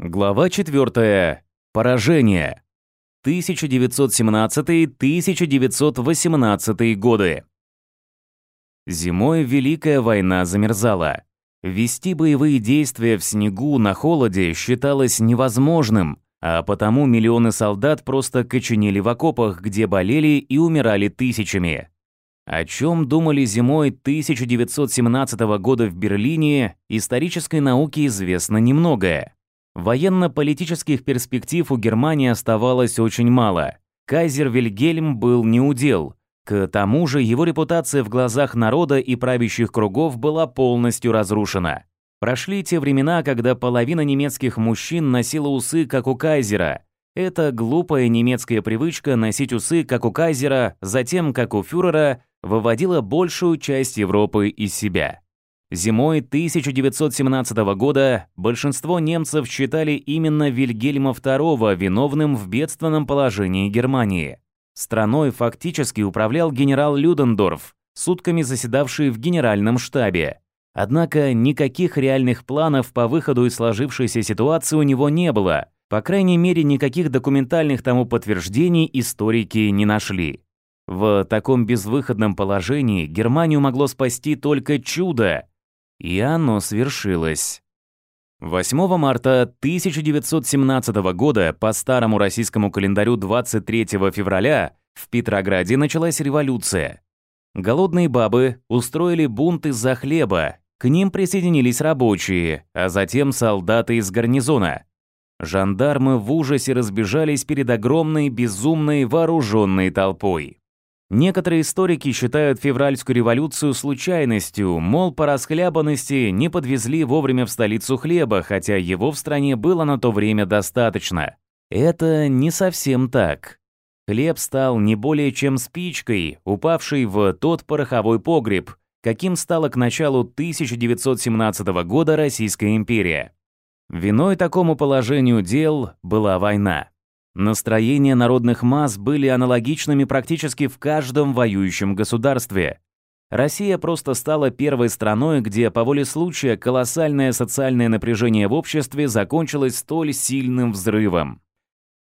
Глава 4. Поражение. 1917-1918 годы. Зимой Великая война замерзала. Вести боевые действия в снегу на холоде считалось невозможным, а потому миллионы солдат просто коченели в окопах, где болели и умирали тысячами. О чем думали зимой 1917 года в Берлине, исторической науке известно немногое. Военно-политических перспектив у Германии оставалось очень мало. Кайзер Вильгельм был неудел. К тому же его репутация в глазах народа и правящих кругов была полностью разрушена. Прошли те времена, когда половина немецких мужчин носила усы, как у кайзера. Эта глупая немецкая привычка носить усы, как у кайзера, затем, как у фюрера, выводила большую часть Европы из себя. Зимой 1917 года большинство немцев считали именно Вильгельма II виновным в бедственном положении Германии. Страной фактически управлял генерал Людендорф, сутками заседавший в генеральном штабе. Однако никаких реальных планов по выходу из сложившейся ситуации у него не было. По крайней мере, никаких документальных тому подтверждений историки не нашли. В таком безвыходном положении Германию могло спасти только чудо, и оно свершилось. 8 марта 1917 года по старому российскому календарю 23 февраля в Петрограде началась революция. Голодные бабы устроили бунт из-за хлеба, к ним присоединились рабочие, а затем солдаты из гарнизона. Жандармы в ужасе разбежались перед огромной, безумной, вооруженной толпой. Некоторые историки считают февральскую революцию случайностью, мол, по расхлябанности не подвезли вовремя в столицу хлеба, хотя его в стране было на то время достаточно. Это не совсем так. Хлеб стал не более чем спичкой, упавшей в тот пороховой погреб, каким стала к началу 1917 года Российская империя. Виной такому положению дел была война. Настроения народных масс были аналогичными практически в каждом воюющем государстве. Россия просто стала первой страной, где по воле случая колоссальное социальное напряжение в обществе закончилось столь сильным взрывом.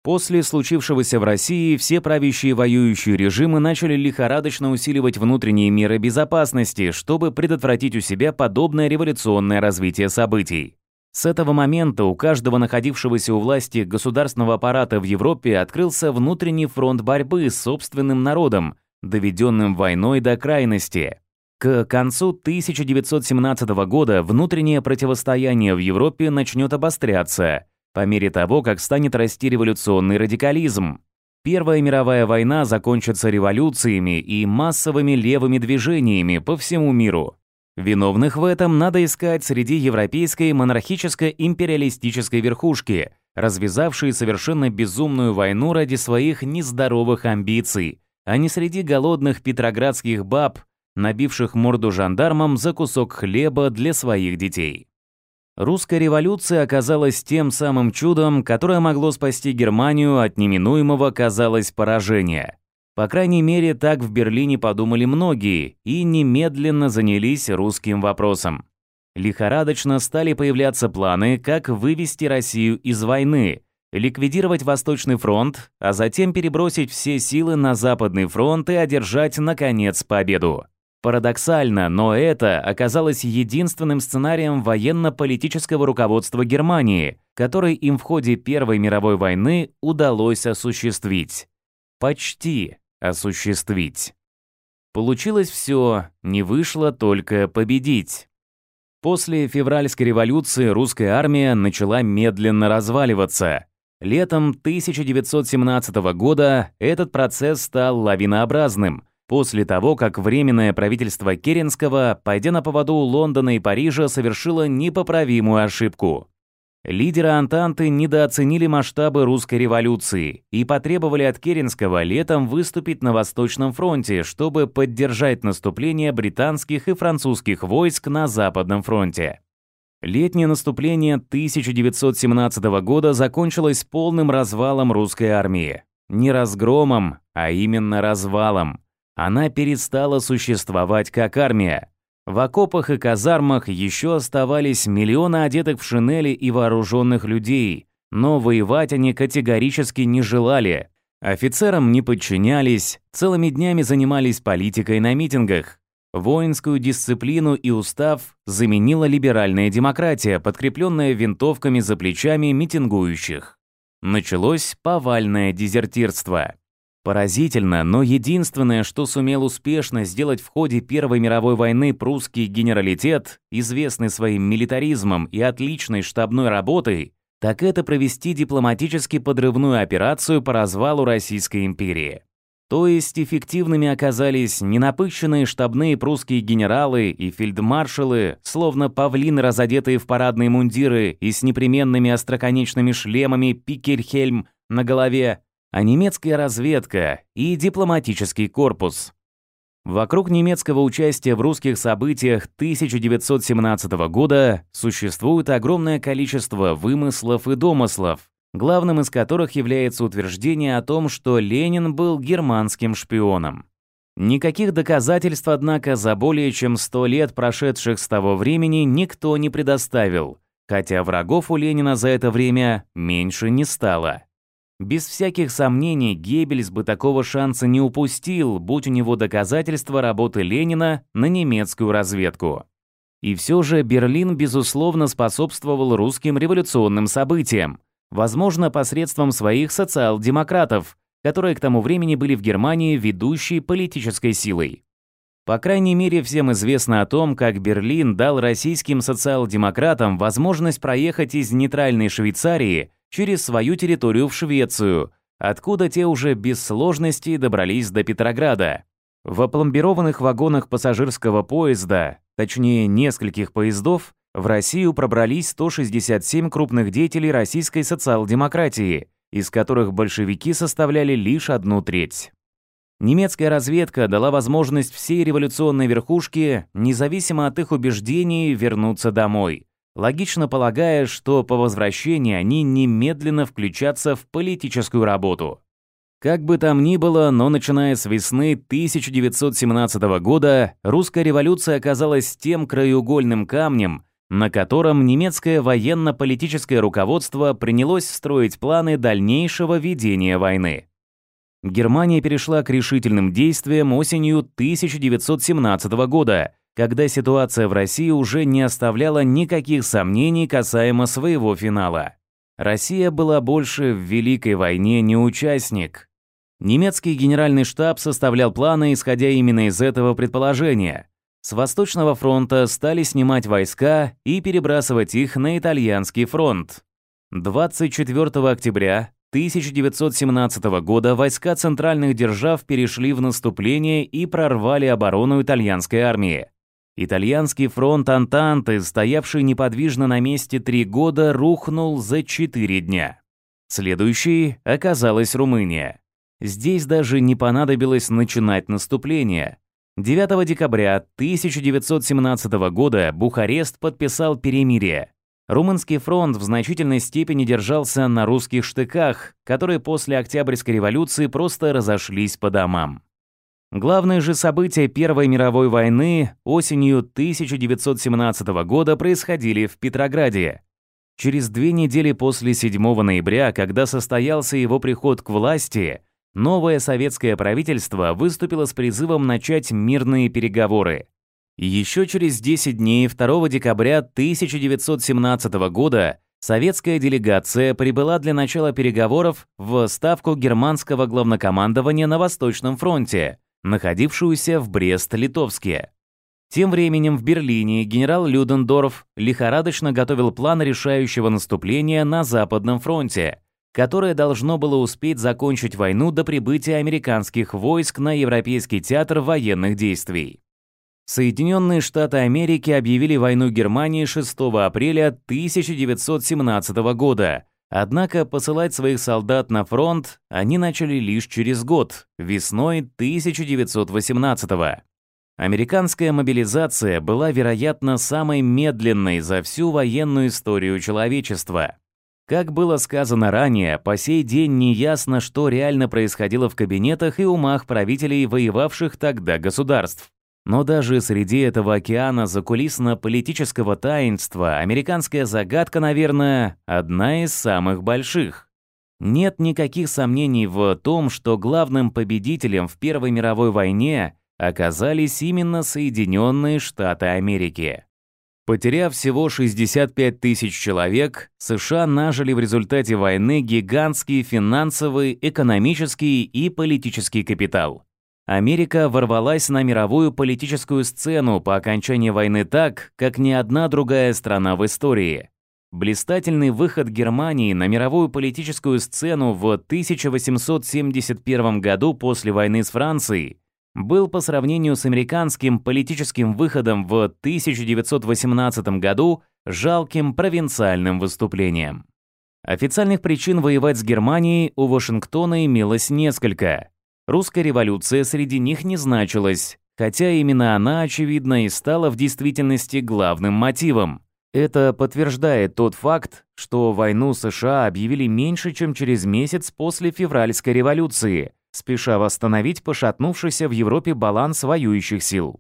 После случившегося в России все правящие воюющие режимы начали лихорадочно усиливать внутренние меры безопасности, чтобы предотвратить у себя подобное революционное развитие событий. С этого момента у каждого находившегося у власти государственного аппарата в Европе открылся внутренний фронт борьбы с собственным народом, доведенным войной до крайности. К концу 1917 года внутреннее противостояние в Европе начнет обостряться, по мере того, как станет расти революционный радикализм. Первая мировая война закончится революциями и массовыми левыми движениями по всему миру. Виновных в этом надо искать среди европейской монархическо-империалистической верхушки, развязавшей совершенно безумную войну ради своих нездоровых амбиций, а не среди голодных петроградских баб, набивших морду жандармам за кусок хлеба для своих детей. Русская революция оказалась тем самым чудом, которое могло спасти Германию от неминуемого, казалось, поражения – по крайней мере, так в Берлине подумали многие и немедленно занялись русским вопросом. Лихорадочно стали появляться планы, как вывести Россию из войны, ликвидировать Восточный фронт, а затем перебросить все силы на Западный фронт и одержать, наконец, победу. Парадоксально, но это оказалось единственным сценарием военно-политического руководства Германии, который им в ходе Первой мировой войны удалось осуществить. Почти осуществить. Получилось все, не вышло только победить. После февральской революции русская армия начала медленно разваливаться. Летом 1917 года этот процесс стал лавинообразным. После того, как Временное правительство Керенского, пойдя на поводу Лондона и Парижа, совершило непоправимую ошибку. Лидеры Антанты недооценили масштабы русской революции и потребовали от Керенского летом выступить на Восточном фронте, чтобы поддержать наступление британских и французских войск на Западном фронте. Летнее наступление 1917 года закончилось полным развалом русской армии. Не разгромом, а именно развалом. Она перестала существовать как армия, в окопах и казармах еще оставались миллионы одетых в шинели и вооруженных людей, но воевать они категорически не желали. Офицерам не подчинялись, целыми днями занимались политикой на митингах. Воинскую дисциплину и устав заменила либеральная демократия, подкрепленная винтовками за плечами митингующих. Началось повальное дезертирство. Поразительно, но единственное, что сумел успешно сделать в ходе Первой мировой войны прусский генералитет, известный своим милитаризмом и отличной штабной работой, так это провести дипломатически подрывную операцию по развалу Российской империи. То есть эффективными оказались не напыщенные штабные прусские генералы и фельдмаршалы, словно павлины, разодетые в парадные мундиры и с непременными остроконечными шлемами Пикельхельм на голове, а немецкая разведка и дипломатический корпус. Вокруг немецкого участия в русских событиях 1917 года существует огромное количество вымыслов и домыслов, главным из которых является утверждение о том, что Ленин был германским шпионом. Никаких доказательств, однако, за более чем 100 лет, прошедших с того времени, никто не предоставил, хотя врагов у Ленина за это время меньше не стало. Без всяких сомнений, Геббельс бы такого шанса не упустил, будь у него доказательства работы Ленина на немецкую разведку. И все же Берлин, безусловно, способствовал русским революционным событиям, возможно, посредством своих социал-демократов, которые к тому времени были в Германии ведущей политической силой. По крайней мере, всем известно о том, как Берлин дал российским социал-демократам возможность проехать из нейтральной Швейцарии через свою территорию в Швецию, откуда те уже без сложностей добрались до Петрограда. В опломбированных вагонах пассажирского поезда, точнее нескольких поездов, в Россию пробрались 167 крупных деятелей российской социал-демократии, из которых большевики составляли лишь одну треть. Немецкая разведка дала возможность всей революционной верхушке, независимо от их убеждений, вернуться домой – Логично полагая, что по возвращении они немедленно включатся в политическую работу. Как бы там ни было, но начиная с весны 1917 года русская революция оказалась тем краеугольным камнем, на котором немецкое военно-политическое руководство принялось строить планы дальнейшего ведения войны. Германия перешла к решительным действиям осенью 1917 года – когда ситуация в России уже не оставляла никаких сомнений касаемо своего финала. Россия была больше в Великой войне не участник. Немецкий генеральный штаб составлял планы, исходя именно из этого предположения. С Восточного фронта стали снимать войска и перебрасывать их на Итальянский фронт. 24 октября 1917 года войска центральных держав перешли в наступление и прорвали оборону итальянской армии. Итальянский фронт Антанты, стоявший неподвижно на месте три года, рухнул за четыре дня. Следующей оказалась Румыния. Здесь даже не понадобилось начинать наступление. 9 декабря 1917 года Бухарест подписал перемирие. Румынский фронт в значительной степени держался на русских штыках, которые после Октябрьской революции просто разошлись по домам. Главное же событие Первой мировой войны осенью 1917 года происходили в Петрограде. Через две недели после 7 ноября, когда состоялся его приход к власти, новое советское правительство выступило с призывом начать мирные переговоры. Еще через 10 дней, 2 декабря 1917 года, советская делегация прибыла для начала переговоров в ставку германского главнокомандования на Восточном фронте – находившуюся в Брест-Литовске. Тем временем в Берлине генерал Людендорф лихорадочно готовил план решающего наступления на Западном фронте, которое должно было успеть закончить войну до прибытия американских войск на Европейский театр военных действий. Соединенные Штаты Америки объявили войну Германии 6 апреля 1917 года – Однако посылать своих солдат на фронт они начали лишь через год, весной 1918 года. Американская мобилизация была, вероятно, самой медленной за всю военную историю человечества. Как было сказано ранее, по сей день неясно, что реально происходило в кабинетах и умах правителей воевавших тогда государств. Но даже среди этого океана закулисно-политического таинства американская загадка, наверное, одна из самых больших. Нет никаких сомнений в том, что главным победителем в Первой мировой войне оказались именно Соединенные Штаты Америки. Потеряв всего 65 тысяч человек, США нажили в результате войны гигантский финансовый, экономический и политический капитал. Америка ворвалась на мировую политическую сцену по окончании войны так, как ни одна другая страна в истории. Блистательный выход Германии на мировую политическую сцену в 1871 году после войны с Францией был по сравнению с американским политическим выходом в 1918 году жалким провинциальным выступлением. Официальных причин воевать с Германией у Вашингтона имелось несколько – Русская революция среди них не значилась, хотя именно она, очевидно, и стала в действительности главным мотивом. Это подтверждает тот факт, что войну США объявили меньше, чем через месяц после февральской революции, спеша восстановить пошатнувшийся в Европе баланс воюющих сил.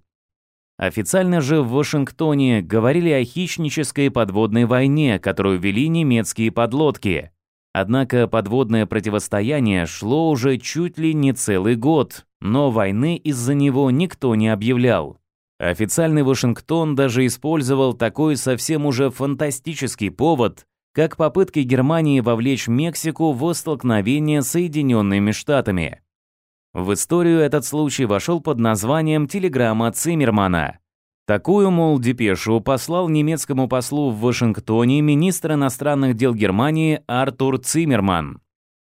Официально же в Вашингтоне говорили о хищнической подводной войне, которую вели немецкие подлодки – Однако подводное противостояние шло уже чуть ли не целый год, но войны из-за него никто не объявлял. Официальный Вашингтон даже использовал такой совсем уже фантастический повод, как попытки Германии вовлечь Мексику в столкновение с Соединенными Штатами. В историю этот случай вошел под названием «Телеграмма Циммермана», Такую, мол, депешу послал немецкому послу в Вашингтоне министр иностранных дел Германии Артур Циммерман.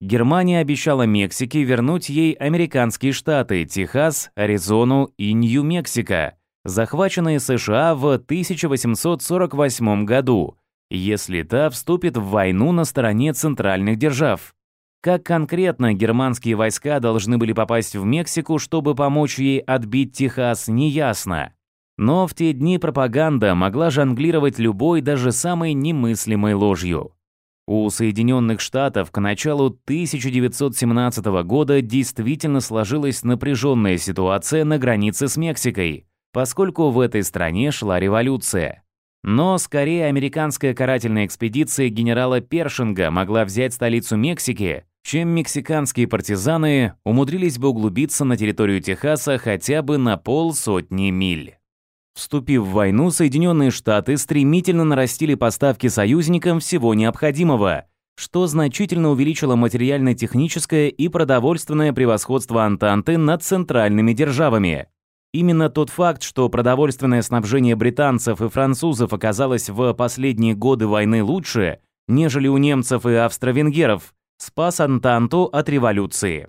Германия обещала Мексике вернуть ей американские штаты Техас, Аризону и Нью-Мексико, захваченные США в 1848 году, если та вступит в войну на стороне центральных держав. Как конкретно германские войска должны были попасть в Мексику, чтобы помочь ей отбить Техас, неясно. Но в те дни пропаганда могла жонглировать любой, даже самой немыслимой ложью. У Соединенных Штатов к началу 1917 года действительно сложилась напряженная ситуация на границе с Мексикой, поскольку в этой стране шла революция. Но скорее американская карательная экспедиция генерала Першинга могла взять столицу Мексики, чем мексиканские партизаны умудрились бы углубиться на территорию Техаса хотя бы на полсотни миль. Вступив в войну, Соединенные Штаты стремительно нарастили поставки союзникам всего необходимого, что значительно увеличило материально-техническое и продовольственное превосходство Антанты над центральными державами. Именно тот факт, что продовольственное снабжение британцев и французов оказалось в последние годы войны лучше, нежели у немцев и австро-венгеров, спас Антанту от революции.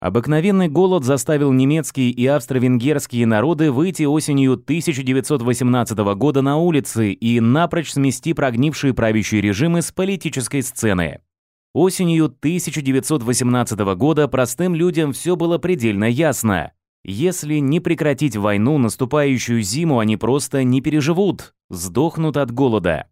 Обыкновенный голод заставил немецкие и австро-венгерские народы выйти осенью 1918 года на улицы и напрочь смести прогнившие правящие режимы с политической сцены. Осенью 1918 года простым людям все было предельно ясно. Если не прекратить войну, наступающую зиму они просто не переживут, сдохнут от голода.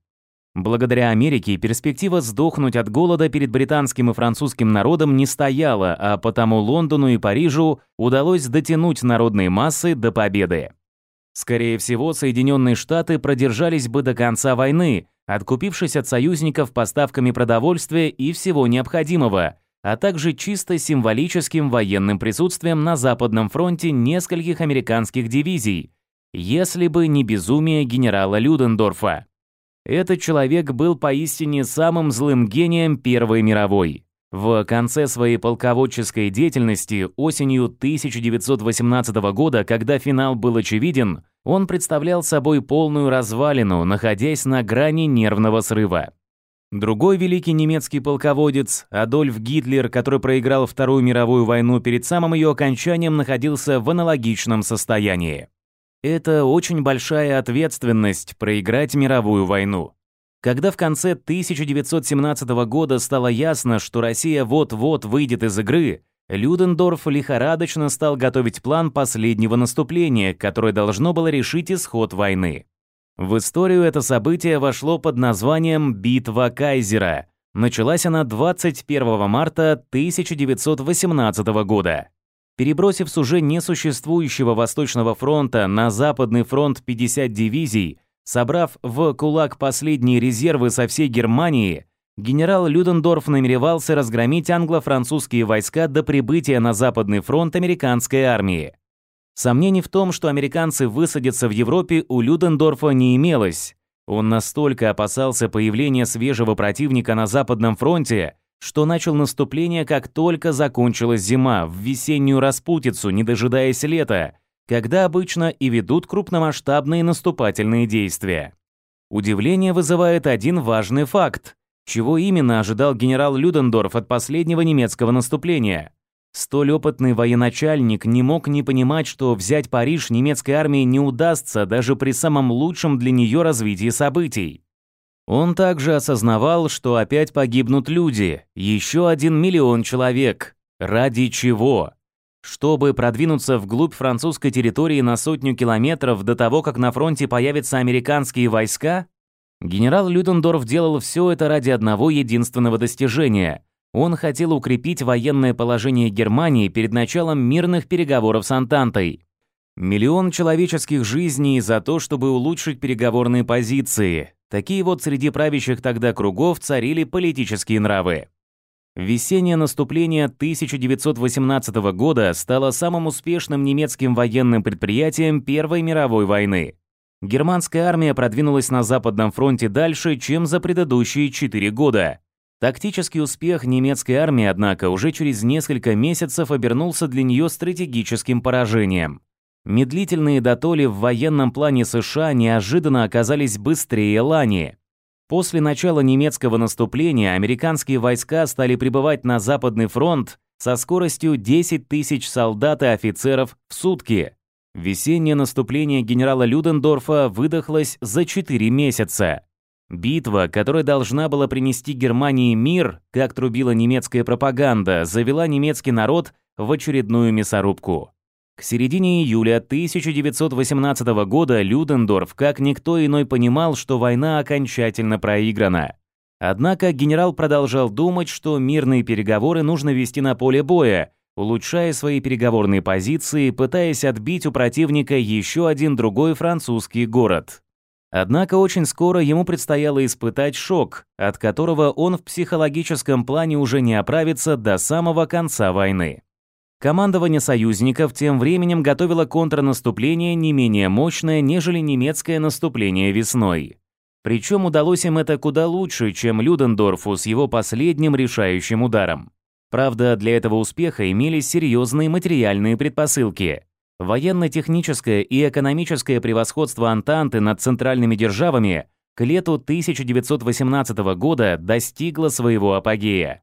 Благодаря Америке перспектива сдохнуть от голода перед британским и французским народом не стояла, а потому Лондону и Парижу удалось дотянуть народные массы до победы. Скорее всего, Соединенные Штаты продержались бы до конца войны, откупившись от союзников поставками продовольствия и всего необходимого, а также чисто символическим военным присутствием на Западном фронте нескольких американских дивизий, если бы не безумие генерала Людендорфа. Этот человек был поистине самым злым гением Первой мировой. В конце своей полководческой деятельности осенью 1918 года, когда финал был очевиден, он представлял собой полную развалину, находясь на грани нервного срыва. Другой великий немецкий полководец, Адольф Гитлер, который проиграл Вторую мировую войну перед самым ее окончанием, находился в аналогичном состоянии. Это очень большая ответственность проиграть мировую войну. Когда в конце 1917 года стало ясно, что Россия вот-вот выйдет из игры, Людендорф лихорадочно стал готовить план последнего наступления, которое должно было решить исход войны. В историю это событие вошло под названием «Битва Кайзера». Началась она 21 марта 1918 года. Перебросив с уже несуществующего Восточного фронта на Западный фронт 50 дивизий, собрав в кулак последние резервы со всей Германии, генерал Людендорф намеревался разгромить англо-французские войска до прибытия на Западный фронт американской армии. Сомнений в том, что американцы высадятся в Европе, у Людендорфа не имелось. Он настолько опасался появления свежего противника на Западном фронте, что начал наступление, как только закончилась зима, в весеннюю распутицу, не дожидаясь лета, когда обычно и ведут крупномасштабные наступательные действия. Удивление вызывает один важный факт. Чего именно ожидал генерал Людендорф от последнего немецкого наступления? Столь опытный военачальник не мог не понимать, что взять Париж немецкой армии не удастся даже при самом лучшем для нее развитии событий. Он также осознавал, что опять погибнут люди, еще один миллион человек. Ради чего? Чтобы продвинуться вглубь французской территории на сотню километров до того, как на фронте появятся американские войска? Генерал Людендорф делал все это ради одного единственного достижения. Он хотел укрепить военное положение Германии перед началом мирных переговоров с Антантой. Миллион человеческих жизней за то, чтобы улучшить переговорные позиции. Такие вот среди правящих тогда кругов царили политические нравы. Весеннее наступление 1918 года стало самым успешным немецким военным предприятием Первой мировой войны. Германская армия продвинулась на Западном фронте дальше, чем за предыдущие четыре года. Тактический успех немецкой армии, однако, уже через несколько месяцев обернулся для нее стратегическим поражением. Медлительные дотоли в военном плане США неожиданно оказались быстрее Лани. После начала немецкого наступления американские войска стали прибывать на Западный фронт со скоростью 10 тысяч солдат и офицеров в сутки. Весеннее наступление генерала Людендорфа выдохлось за 4 месяца. Битва, которая должна была принести Германии мир, как трубила немецкая пропаганда, завела немецкий народ в очередную мясорубку. К середине июля 1918 года Людендорф, как никто иной, понимал, что война окончательно проиграна. Однако генерал продолжал думать, что мирные переговоры нужно вести на поле боя, улучшая свои переговорные позиции, пытаясь отбить у противника еще один другой французский город. Однако очень скоро ему предстояло испытать шок, от которого он в психологическом плане уже не оправится до самого конца войны. Командование союзников тем временем готовило контрнаступление не менее мощное, нежели немецкое наступление весной. Причем удалось им это куда лучше, чем Людендорфу с его последним решающим ударом. Правда, для этого успеха имелись серьезные материальные предпосылки. Военно-техническое и экономическое превосходство Антанты над центральными державами к лету 1918 года достигло своего апогея.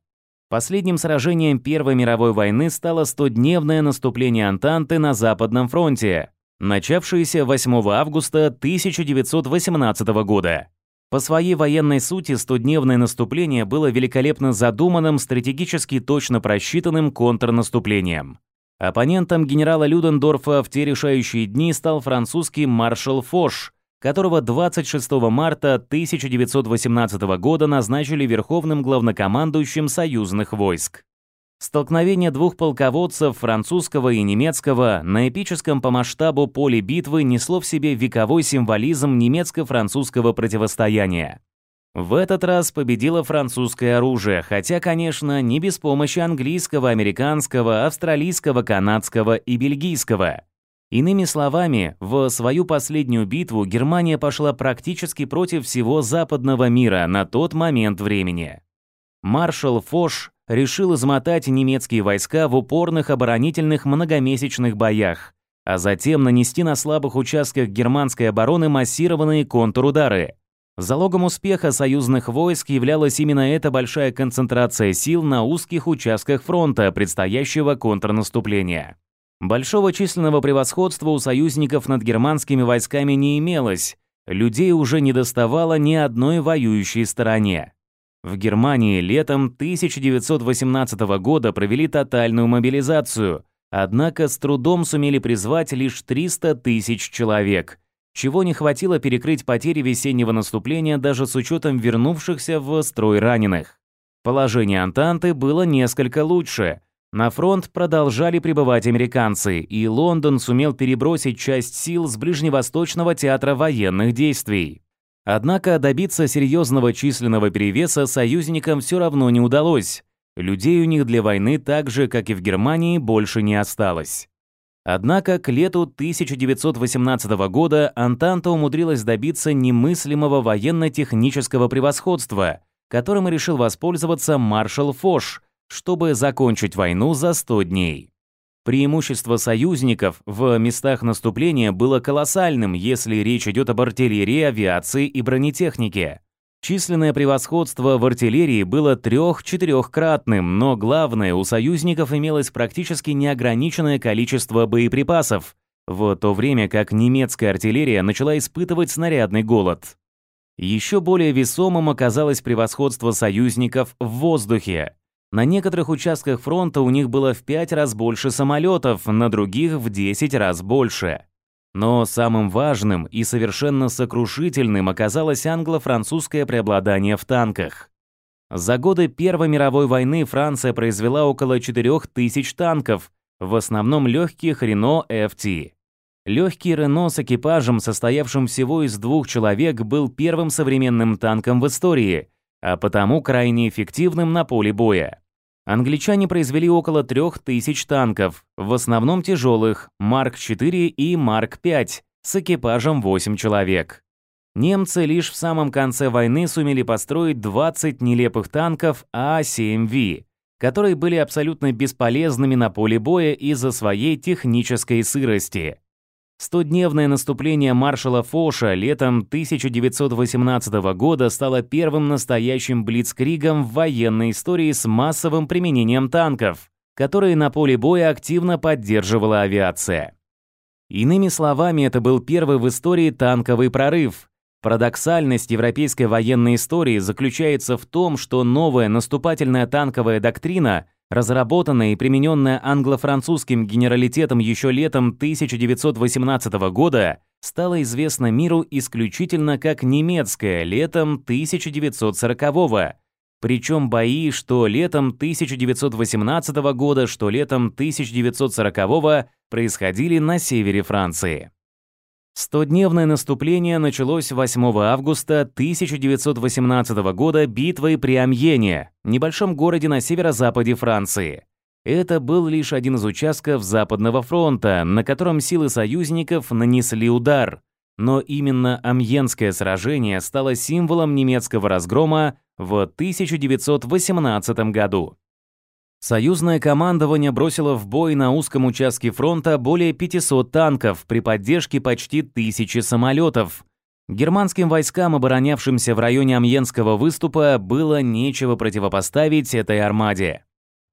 Последним сражением Первой мировой войны стало стодневное наступление Антанты на Западном фронте, начавшееся 8 августа 1918 года. По своей военной сути стодневное наступление было великолепно задуманным, стратегически точно просчитанным контрнаступлением. Оппонентом генерала Людендорфа в те решающие дни стал французский маршал Фош – которого 26 марта 1918 года назначили верховным главнокомандующим союзных войск. Столкновение двух полководцев, французского и немецкого, на эпическом по масштабу поле битвы несло в себе вековой символизм немецко-французского противостояния. В этот раз победило французское оружие, хотя, конечно, не без помощи английского, американского, австралийского, канадского и бельгийского. Иными словами, в свою последнюю битву Германия пошла практически против всего западного мира на тот момент времени. Маршал Фош решил измотать немецкие войска в упорных оборонительных многомесячных боях, а затем нанести на слабых участках германской обороны массированные контрудары. Залогом успеха союзных войск являлась именно эта большая концентрация сил на узких участках фронта предстоящего контрнаступления. Большого численного превосходства у союзников над германскими войсками не имелось, людей уже не доставало ни одной воюющей стороне. В Германии летом 1918 года провели тотальную мобилизацию, однако с трудом сумели призвать лишь 300 тысяч человек, чего не хватило перекрыть потери весеннего наступления даже с учетом вернувшихся в строй раненых. Положение Антанты было несколько лучше – на фронт продолжали прибывать американцы, и Лондон сумел перебросить часть сил с Ближневосточного театра военных действий. Однако добиться серьезного численного перевеса союзникам все равно не удалось. Людей у них для войны так же, как и в Германии, больше не осталось. Однако к лету 1918 года Антанта умудрилась добиться немыслимого военно-технического превосходства, которым решил воспользоваться маршал Фош, чтобы закончить войну за 100 дней. Преимущество союзников в местах наступления было колоссальным, если речь идет об артиллерии, авиации и бронетехнике. Численное превосходство в артиллерии было трех-четырехкратным, но главное, у союзников имелось практически неограниченное количество боеприпасов, в то время как немецкая артиллерия начала испытывать снарядный голод. Еще более весомым оказалось превосходство союзников в воздухе. На некоторых участках фронта у них было в пять раз больше самолетов, на других в 10 раз больше. Но самым важным и совершенно сокрушительным оказалось англо-французское преобладание в танках. За годы Первой мировой войны Франция произвела около 4000 танков, в основном легких Renault FT. Легкий Рено с экипажем, состоявшим всего из двух человек, был первым современным танком в истории, а потому крайне эффективным на поле боя. Англичане произвели около 3000 танков, в основном тяжелых, Марк-4 и Марк-5, с экипажем 8 человек. Немцы лишь в самом конце войны сумели построить 20 нелепых танков А-7В, которые были абсолютно бесполезными на поле боя из-за своей технической сырости. Стодневное наступление маршала Фоша летом 1918 года стало первым настоящим блицкригом в военной истории с массовым применением танков, которые на поле боя активно поддерживала авиация. Иными словами, это был первый в истории танковый прорыв. Парадоксальность европейской военной истории заключается в том, что новая наступательная танковая доктрина – разработанная и примененная англо-французским генералитетом еще летом 1918 года, стало известно миру исключительно как немецкая летом 1940-го, причем бои что летом 1918 года, что летом 1940 года происходили на севере Франции. Стодневное наступление началось 8 августа 1918 года битвой при Амьене, небольшом городе на северо-западе Франции. Это был лишь один из участков Западного фронта, на котором силы союзников нанесли удар. Но именно Амьенское сражение стало символом немецкого разгрома в 1918 году. Союзное командование бросило в бой на узком участке фронта более 500 танков при поддержке почти тысячи самолетов. Германским войскам, оборонявшимся в районе Амьенского выступа, было нечего противопоставить этой армаде.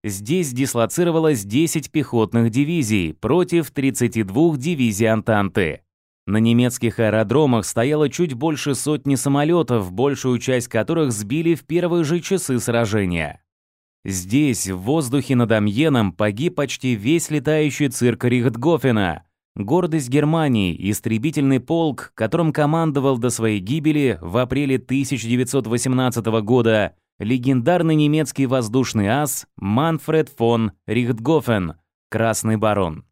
Здесь дислоцировалось 10 пехотных дивизий против 32 дивизий Антанты. На немецких аэродромах стояло чуть больше сотни самолетов, большую часть которых сбили в первые же часы сражения. Здесь, в воздухе над Амьеном, погиб почти весь летающий цирк Рихтгофена. Гордость Германии, истребительный полк, которым командовал до своей гибели в апреле 1918 года легендарный немецкий воздушный ас Манфред фон Рихтгофен, Красный барон.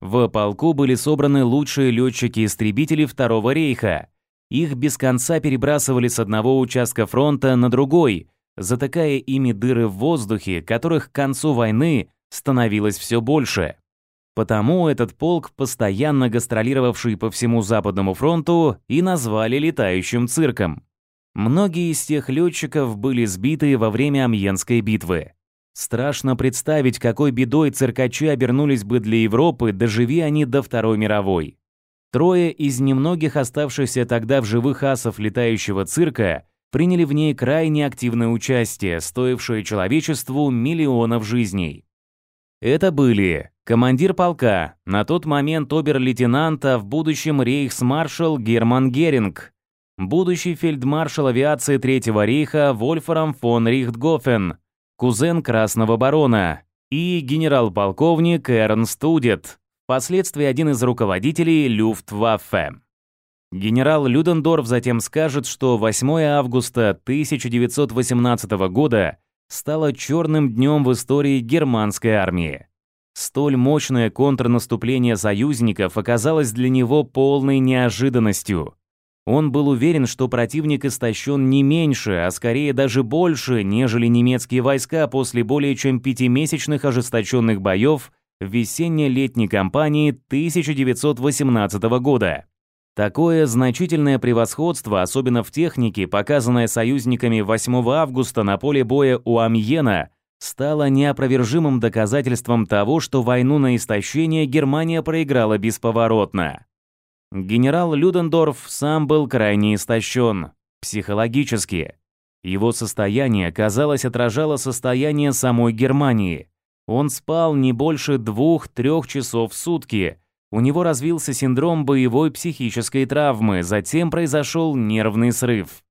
В полку были собраны лучшие летчики-истребители Второго рейха. Их без конца перебрасывали с одного участка фронта на другой – затыкая ими дыры в воздухе, которых к концу войны становилось все больше. Потому этот полк, постоянно гастролировавший по всему Западному фронту, и назвали «летающим цирком». Многие из тех летчиков были сбиты во время Амьенской битвы. Страшно представить, какой бедой циркачи обернулись бы для Европы, доживи они до Второй мировой. Трое из немногих оставшихся тогда в живых асов летающего цирка приняли в ней крайне активное участие, стоившее человечеству миллионов жизней. Это были командир полка, на тот момент обер-лейтенанта, в будущем рейхсмаршал Герман Геринг, будущий фельдмаршал авиации Третьего рейха Вольфрам фон Рихтгофен, кузен Красного барона, и генерал-полковник Эрн Студет, впоследствии один из руководителей Люфтваффе. Генерал Людендорф затем скажет, что 8 августа 1918 года стало черным днем в истории германской армии. Столь мощное контрнаступление союзников оказалось для него полной неожиданностью. Он был уверен, что противник истощен не меньше, а скорее даже больше, нежели немецкие войска после более чем пятимесячных ожесточенных боев в весенне-летней кампании 1918 года. Такое значительное превосходство, особенно в технике, показанное союзниками 8 августа на поле боя у Амьена, стало неопровержимым доказательством того, что войну на истощение Германия проиграла бесповоротно. Генерал Людендорф сам был крайне истощен, психологически. Его состояние, казалось, отражало состояние самой Германии. Он спал не больше двух-трех часов в сутки – у него развился синдром боевой психической травмы, затем произошел нервный срыв.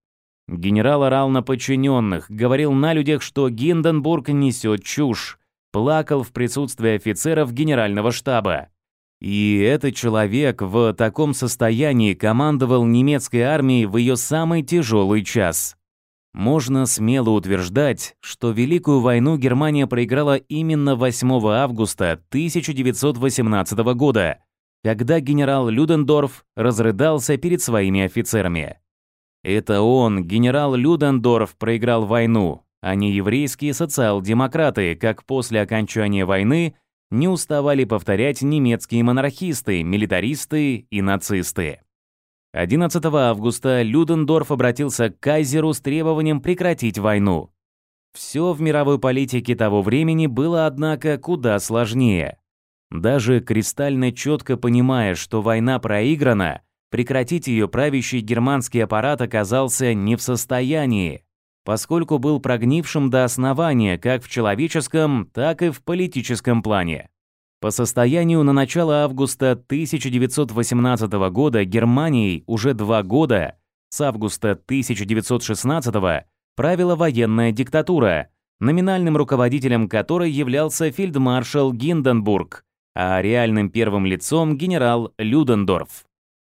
Генерал орал на подчиненных, говорил на людях, что Гинденбург несет чушь, плакал в присутствии офицеров генерального штаба. И этот человек в таком состоянии командовал немецкой армией в ее самый тяжелый час. Можно смело утверждать, что Великую войну Германия проиграла именно 8 августа 1918 года, когда генерал Людендорф разрыдался перед своими офицерами. Это он, генерал Людендорф, проиграл войну, а не еврейские социал-демократы, как после окончания войны не уставали повторять немецкие монархисты, милитаристы и нацисты. 11 августа Людендорф обратился к кайзеру с требованием прекратить войну. Все в мировой политике того времени было, однако, куда сложнее. Даже кристально четко понимая, что война проиграна, прекратить ее правящий германский аппарат оказался не в состоянии, поскольку был прогнившим до основания как в человеческом, так и в политическом плане. По состоянию на начало августа 1918 года Германией уже два года, с августа 1916 правила военная диктатура, номинальным руководителем которой являлся фельдмаршал Гинденбург, а реальным первым лицом генерал Людендорф.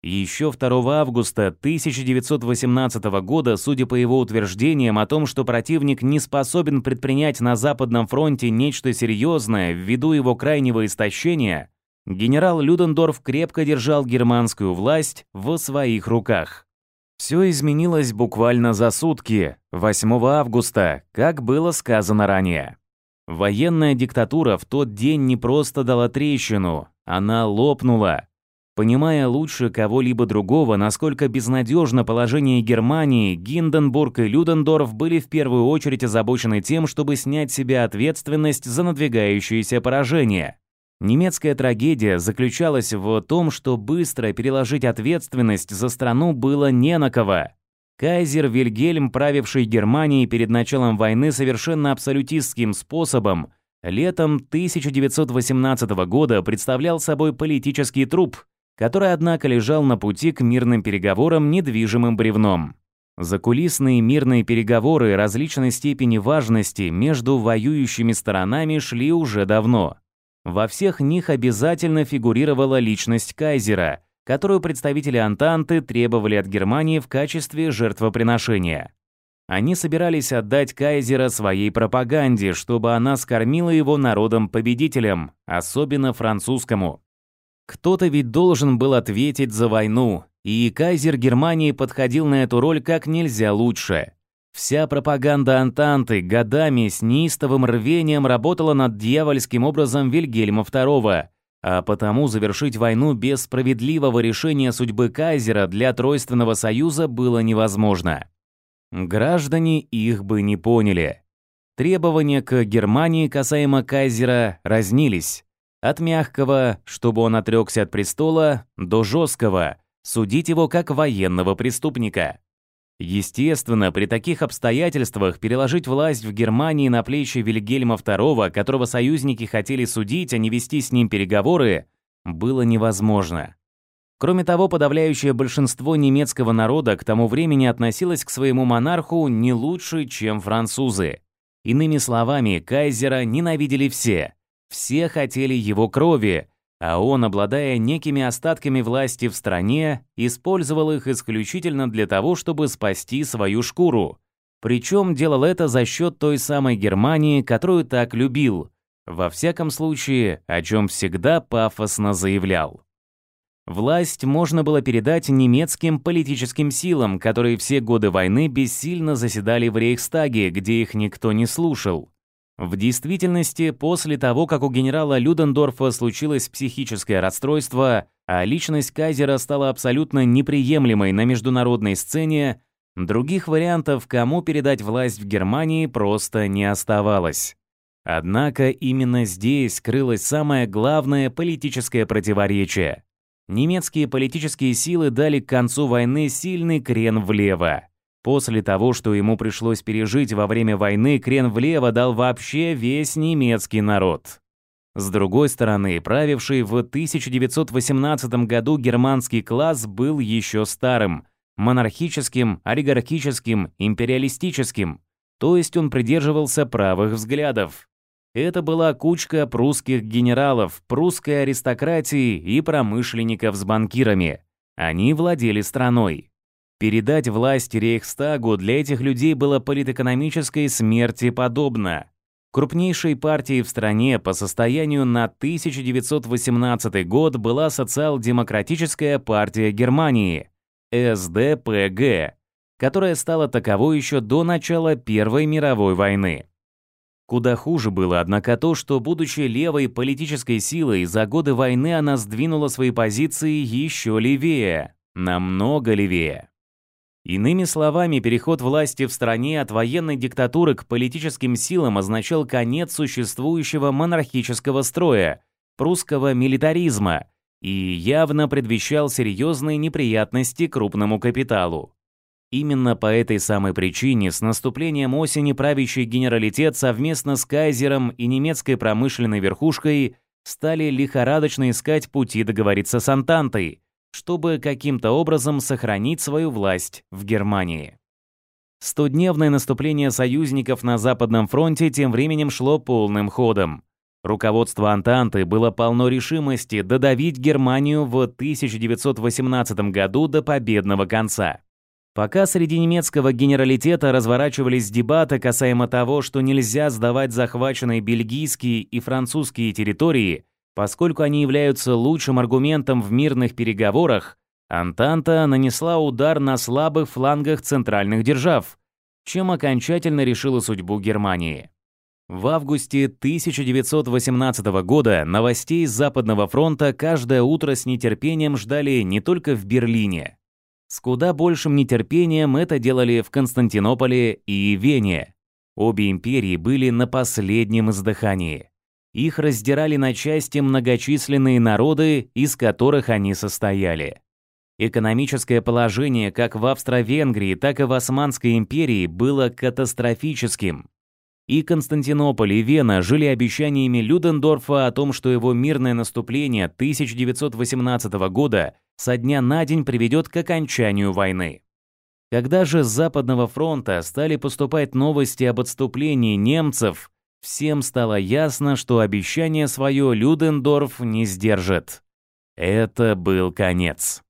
Еще 2 августа 1918 года, судя по его утверждениям о том, что противник не способен предпринять на Западном фронте нечто серьезное ввиду его крайнего истощения, генерал Людендорф крепко держал германскую власть в своих руках. Все изменилось буквально за сутки, 8 августа, как было сказано ранее. Военная диктатура в тот день не просто дала трещину, она лопнула. Понимая лучше кого-либо другого, насколько безнадежно положение Германии, Гинденбург и Людендорф были в первую очередь озабочены тем, чтобы снять себя ответственность за надвигающееся поражение. Немецкая трагедия заключалась в том, что быстро переложить ответственность за страну было не на кого. Кайзер Вильгельм, правивший Германией перед началом войны совершенно абсолютистским способом, летом 1918 года представлял собой политический труп, который, однако, лежал на пути к мирным переговорам недвижимым бревном. Закулисные мирные переговоры различной степени важности между воюющими сторонами шли уже давно. Во всех них обязательно фигурировала личность Кайзера – которую представители Антанты требовали от Германии в качестве жертвоприношения. Они собирались отдать Кайзера своей пропаганде, чтобы она скормила его народом победителем, особенно французскому. Кто-то ведь должен был ответить за войну, и Кайзер Германии подходил на эту роль как нельзя лучше. Вся пропаганда Антанты годами с неистовым рвением работала над дьявольским образом Вильгельма II, а потому завершить войну без справедливого решения судьбы Кайзера для Тройственного Союза было невозможно. Граждане их бы не поняли. Требования к Германии касаемо Кайзера разнились. От мягкого, чтобы он отрекся от престола, до жесткого, судить его как военного преступника. Естественно, при таких обстоятельствах переложить власть в Германии на плечи Вильгельма II, которого союзники хотели судить, а не вести с ним переговоры, было невозможно. Кроме того, подавляющее большинство немецкого народа к тому времени относилось к своему монарху не лучше, чем французы. Иными словами, кайзера ненавидели все. Все хотели его крови, а он, обладая некими остатками власти в стране, использовал их исключительно для того, чтобы спасти свою шкуру. Причем делал это за счет той самой Германии, которую так любил, во всяком случае, о чем всегда пафосно заявлял. Власть можно было передать немецким политическим силам, которые все годы войны бессильно заседали в Рейхстаге, где их никто не слушал. В действительности, после того, как у генерала Людендорфа случилось психическое расстройство, а личность Кайзера стала абсолютно неприемлемой на международной сцене, других вариантов, кому передать власть в Германии, просто не оставалось. Однако именно здесь скрылось самое главное политическое противоречие. Немецкие политические силы дали к концу войны сильный крен влево. После того, что ему пришлось пережить во время войны, крен влево дал вообще весь немецкий народ. С другой стороны, правивший в 1918 году германский класс был еще старым, монархическим, олигархическим, империалистическим, то есть он придерживался правых взглядов. Это была кучка прусских генералов, прусской аристократии и промышленников с банкирами. Они владели страной. Передать власть Рейхстагу для этих людей было политэкономической смерти подобно. Крупнейшей партией в стране по состоянию на 1918 год была Социал-демократическая партия Германии, СДПГ, которая стала таковой еще до начала Первой мировой войны. Куда хуже было, однако, то, что, будучи левой политической силой, за годы войны она сдвинула свои позиции еще левее, намного левее. Иными словами, переход власти в стране от военной диктатуры к политическим силам означал конец существующего монархического строя, прусского милитаризма и явно предвещал серьезные неприятности крупному капиталу. Именно по этой самой причине с наступлением осени правящий генералитет совместно с кайзером и немецкой промышленной верхушкой стали лихорадочно искать пути договориться с Антантой – чтобы каким-то образом сохранить свою власть в Германии. Стодневное наступление союзников на Западном фронте тем временем шло полным ходом. Руководство Антанты было полно решимости додавить Германию в 1918 году до победного конца. Пока среди немецкого генералитета разворачивались дебаты касаемо того, что нельзя сдавать захваченные бельгийские и французские территории, Поскольку они являются лучшим аргументом в мирных переговорах, Антанта нанесла удар на слабых флангах центральных держав, чем окончательно решила судьбу Германии. В августе 1918 года новостей с Западного фронта каждое утро с нетерпением ждали не только в Берлине. С куда большим нетерпением это делали в Константинополе и Вене. Обе империи были на последнем издыхании. Их раздирали на части многочисленные народы, из которых они состояли. Экономическое положение как в Австро-Венгрии, так и в Османской империи было катастрофическим. И Константинополь, и Вена жили обещаниями Людендорфа о том, что его мирное наступление 1918 года со дня на день приведет к окончанию войны. Когда же с Западного фронта стали поступать новости об отступлении немцев, всем стало ясно, что обещание свое Людендорф не сдержит. Это был конец.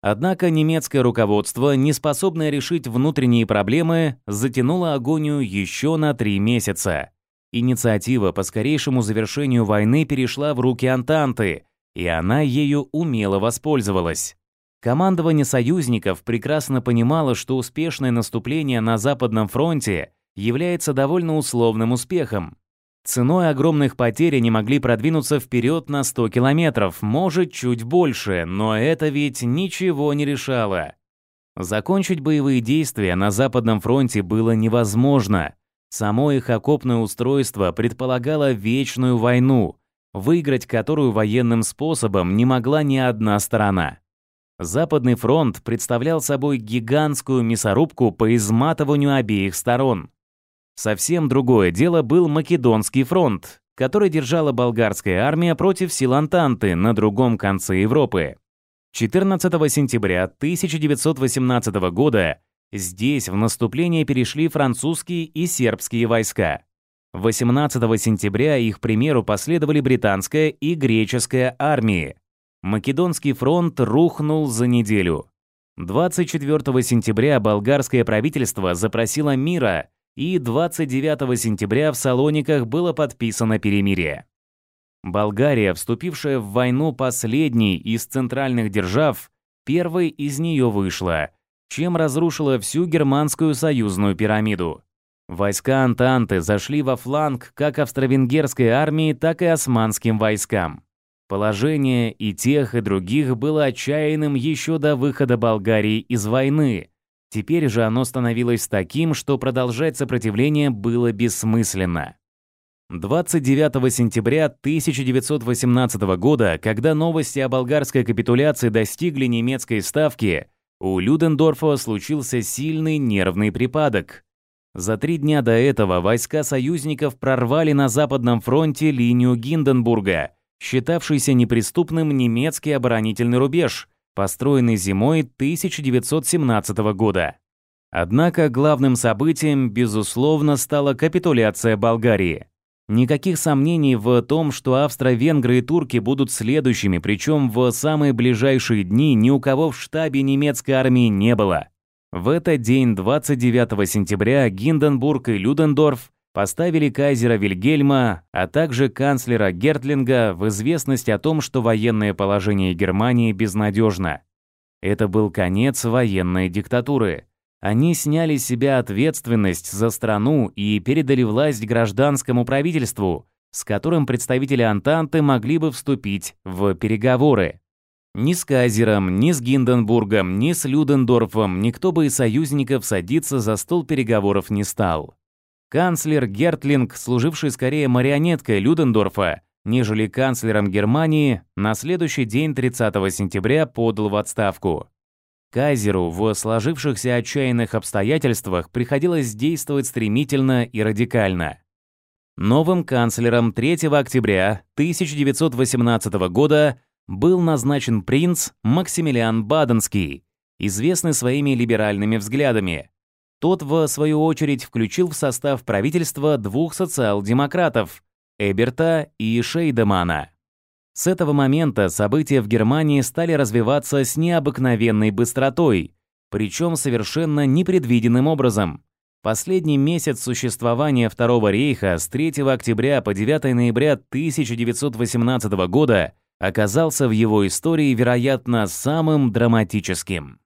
Однако немецкое руководство, не способное решить внутренние проблемы, затянуло агонию еще на три месяца. Инициатива по скорейшему завершению войны перешла в руки Антанты, и она ею умело воспользовалась. Командование союзников прекрасно понимало, что успешное наступление на Западном фронте – является довольно условным успехом. Ценой огромных потерь они могли продвинуться вперед на 100 километров, может, чуть больше, но это ведь ничего не решало. Закончить боевые действия на Западном фронте было невозможно. Само их окопное устройство предполагало вечную войну, выиграть которую военным способом не могла ни одна сторона. Западный фронт представлял собой гигантскую мясорубку по изматыванию обеих сторон – Совсем другое дело был Македонский фронт, который держала болгарская армия против сил Антанты на другом конце Европы. 14 сентября 1918 года здесь в наступление перешли французские и сербские войска. 18 сентября их примеру последовали британская и греческая армии. Македонский фронт рухнул за неделю. 24 сентября болгарское правительство запросило мира и 29 сентября в Салониках было подписано перемирие. Болгария, вступившая в войну последней из центральных держав, первой из нее вышла, чем разрушила всю германскую союзную пирамиду. Войска Антанты зашли во фланг как австро-венгерской армии, так и османским войскам. Положение и тех, и других было отчаянным еще до выхода Болгарии из войны – Теперь же оно становилось таким, что продолжать сопротивление было бессмысленно. 29 сентября 1918 года, когда новости о болгарской капитуляции достигли немецкой ставки, у Людендорфа случился сильный нервный припадок. За три дня до этого войска союзников прорвали на Западном фронте линию Гинденбурга, считавшийся неприступным немецкий оборонительный рубеж – построенный зимой 1917 года. Однако главным событием, безусловно, стала капитуляция Болгарии. Никаких сомнений в том, что австро-венгры и турки будут следующими, причем в самые ближайшие дни ни у кого в штабе немецкой армии не было. В этот день, 29 сентября, Гинденбург и Людендорф поставили кайзера Вильгельма, а также канцлера Гертлинга в известность о том, что военное положение Германии безнадежно. Это был конец военной диктатуры. Они сняли с себя ответственность за страну и передали власть гражданскому правительству, с которым представители Антанты могли бы вступить в переговоры. Ни с Кайзером, ни с Гинденбургом, ни с Людендорфом никто бы из союзников садиться за стол переговоров не стал. Канцлер Гертлинг, служивший скорее марионеткой Людендорфа, нежели канцлером Германии, на следующий день 30 сентября подал в отставку. Кайзеру в сложившихся отчаянных обстоятельствах приходилось действовать стремительно и радикально. Новым канцлером 3 октября 1918 года был назначен принц Максимилиан Баденский, известный своими либеральными взглядами – тот, в свою очередь, включил в состав правительства двух социал-демократов – Эберта и Шейдемана. С этого момента события в Германии стали развиваться с необыкновенной быстротой, причем совершенно непредвиденным образом. Последний месяц существования Второго рейха с 3 октября по 9 ноября 1918 года оказался в его истории, вероятно, самым драматическим.